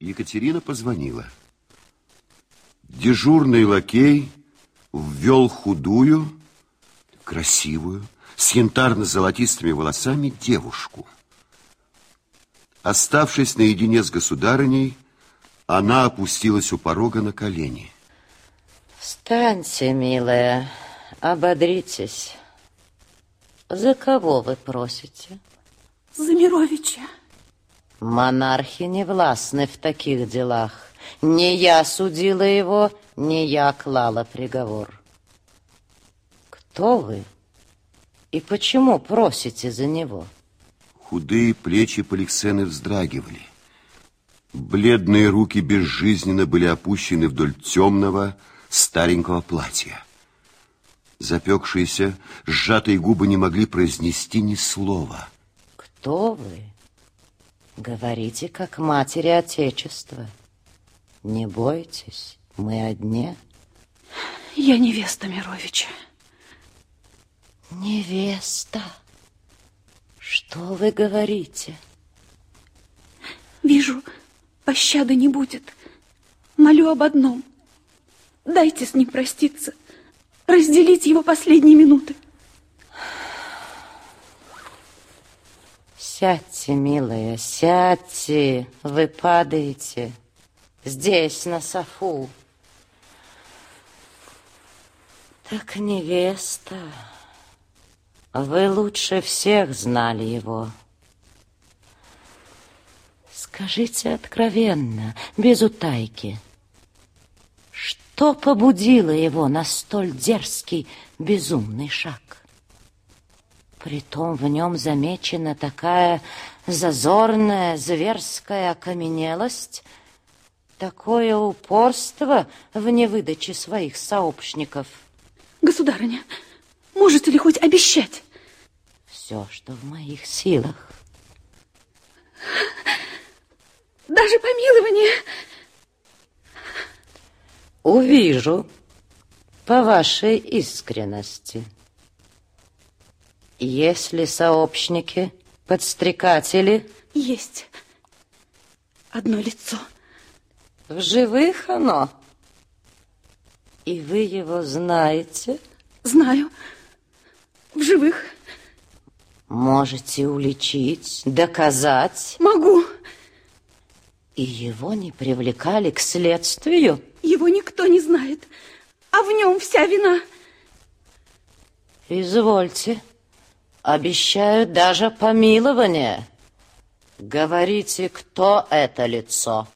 Екатерина позвонила. Дежурный лакей ввел худую, красивую, с янтарно-золотистыми волосами девушку. Оставшись наедине с государыней, она опустилась у порога на колени. Встаньте, милая, ободритесь. За кого вы просите? За Мировича. Монархи не властны в таких делах. Не я судила его, не я клала приговор. Кто вы и почему просите за него? Худые плечи Поликсены вздрагивали. Бледные руки безжизненно были опущены вдоль темного старенького платья. Запекшиеся, сжатые губы не могли произнести ни слова. Кто вы? Говорите, как матери Отечества. Не бойтесь, мы одни. Я невеста Мировича. Невеста? Что вы говорите? Вижу, пощады не будет. Молю об одном. Дайте с ним проститься. Разделить его последние минуты. Сядьте, милая, сядьте. Вы падаете. Здесь, на софу. Так, невеста, вы лучше всех знали его. Скажите откровенно, без утайки, что побудило его на столь дерзкий, безумный шаг? Притом в нем замечена такая зазорная, зверская окаменелость, такое упорство в невыдаче своих сообщников. Государыня, можете ли хоть обещать? Все, что в моих силах. Даже помилование? Увижу по вашей искренности. Если сообщники, подстрекатели... Есть одно лицо. В живых оно? И вы его знаете? Знаю. В живых. Можете уличить, доказать? Могу. И его не привлекали к следствию? Его никто не знает, а в нем вся вина. Извольте. Обещаю даже помилование. Говорите, кто это лицо?